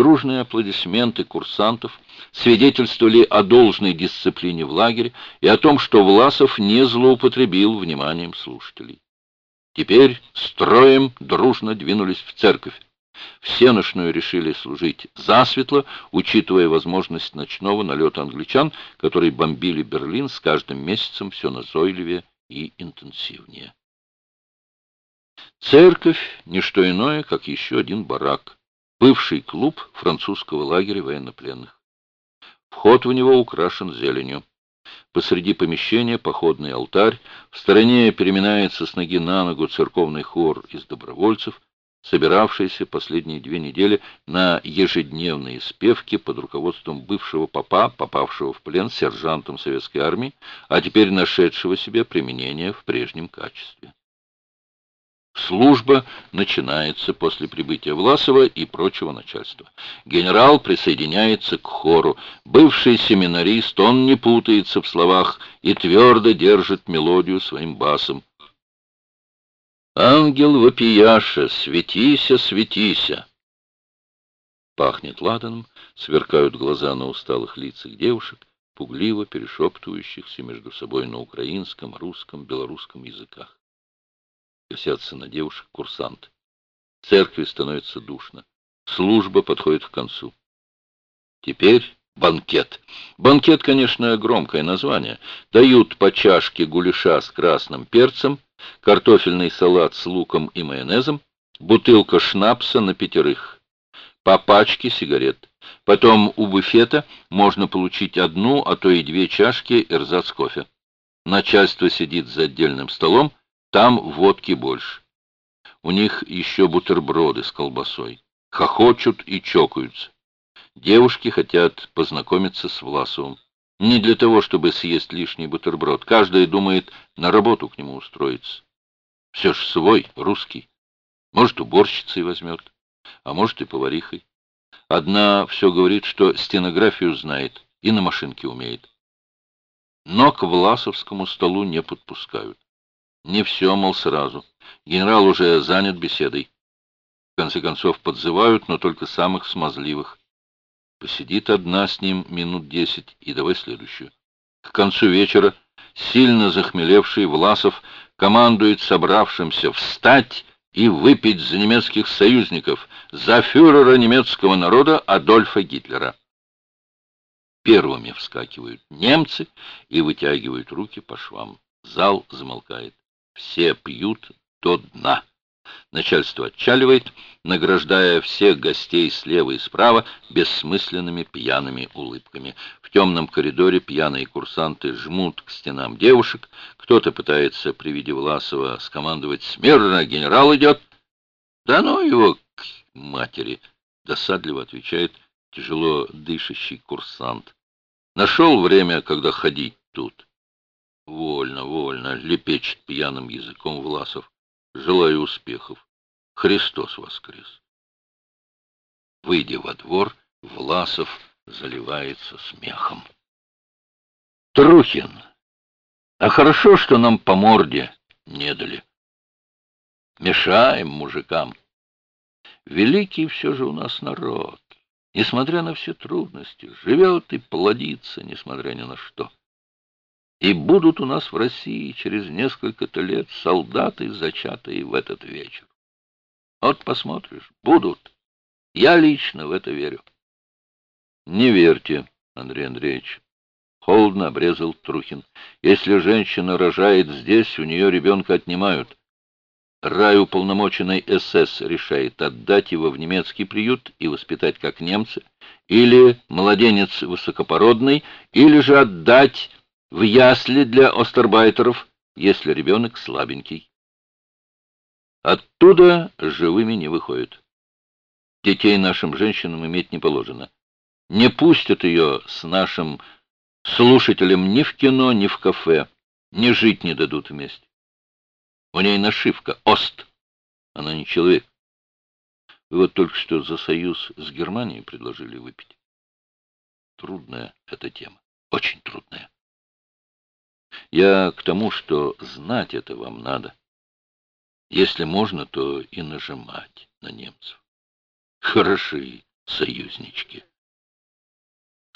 Дружные аплодисменты курсантов свидетельствовали о должной дисциплине в лагере и о том, что Власов не злоупотребил вниманием слушателей. Теперь строем дружно двинулись в церковь. Всеношную решили служить засветло, учитывая возможность ночного налета англичан, которые бомбили Берлин с каждым месяцем все назойливее и интенсивнее. Церковь — не что иное, как еще один барак, бывший клуб французского лагеря военнопленных. Вход в него украшен зеленью. Посреди помещения походный алтарь, в стороне переминается с ноги на ногу церковный хор из добровольцев, собиравшийся последние две недели на ежедневные спевки под руководством бывшего папа, попавшего в плен сержантом советской армии, а теперь нашедшего себе применение в прежнем качестве. Служба начинается после прибытия Власова и прочего начальства. Генерал присоединяется к хору. Бывший семинарист, он не путается в словах и твердо держит мелодию своим басом. «Ангел вопияша, светися, светися!» Пахнет ладаном, сверкают глаза на усталых лицах девушек, пугливо перешептывающихся между собой на украинском, русском, белорусском языках косятся на девушек курсант. В церкви становится душно. Служба подходит к концу. Теперь банкет. Банкет, конечно, громкое название. Дают по чашке гуляша с красным перцем, картофельный салат с луком и майонезом, бутылка шнапса на пятерых, по пачке сигарет. Потом у буфета можно получить одну, а то и две чашки эрзац кофе. Начальство сидит за отдельным столом, там водки больше. У них еще бутерброды с колбасой. Хохочут и чокаются. Девушки хотят познакомиться с Власовым. Не для того, чтобы съесть лишний бутерброд. Каждая думает на работу к нему устроиться. Все ж свой, русский. Может, уборщицей возьмет, а может и поварихой. Одна все говорит, что стенографию знает и на машинке умеет. Но к Власовскому столу не подпускают. Не все, мол, сразу. Генерал уже занят беседой. В конце концов, подзывают, но только самых смазливых. Посидит одна с ним минут десять и давай следующую. К концу вечера сильно захмелевший Власов командует собравшимся встать и выпить за немецких союзников, за фюрера немецкого народа Адольфа Гитлера. Первыми вскакивают немцы и вытягивают руки по швам. Зал замолкает. Все пьют до дна. Начальство отчаливает, награждая всех гостей слева и справа бессмысленными пьяными улыбками. В темном коридоре пьяные курсанты жмут к стенам девушек. Кто-то пытается при виде Власова скомандовать «Смирно, генерал идет!» «Да ну его к матери!» — досадливо отвечает тяжело дышащий курсант. «Нашел время, когда ходить тут». Вольно, вольно, лепечет пьяным языком Власов. Желаю успехов. Христос воскрес. Выйдя во двор, Власов заливается смехом. Трухин, а хорошо, что нам по морде не дали. Мешаем мужикам. Великий все же у нас народ. Несмотря на все трудности, живет и плодится, несмотря ни на что. И будут у нас в России через несколько-то лет солдаты, зачатые в этот вечер. Вот посмотришь, будут. Я лично в это верю. Не верьте, Андрей Андреевич. Холодно обрезал Трухин. Если женщина рожает здесь, у нее ребенка отнимают. Рай уполномоченный СС решает отдать его в немецкий приют и воспитать как немцы, или младенец высокопородный, или же отдать в ясли для остербайтеров, если ребенок слабенький. Оттуда живыми не выходят. Детей нашим женщинам иметь не положено. Не пустят ее с нашим слушателем ни в кино, ни в кафе, ни жить не дадут вместе. У ней нашивка «Ост». Она не человек. Вы вот только что за союз с Германией предложили выпить. Трудная эта тема, очень трудная. Я к тому, что знать это вам надо. Если можно, то и нажимать на немцев. Хороши, союзнички.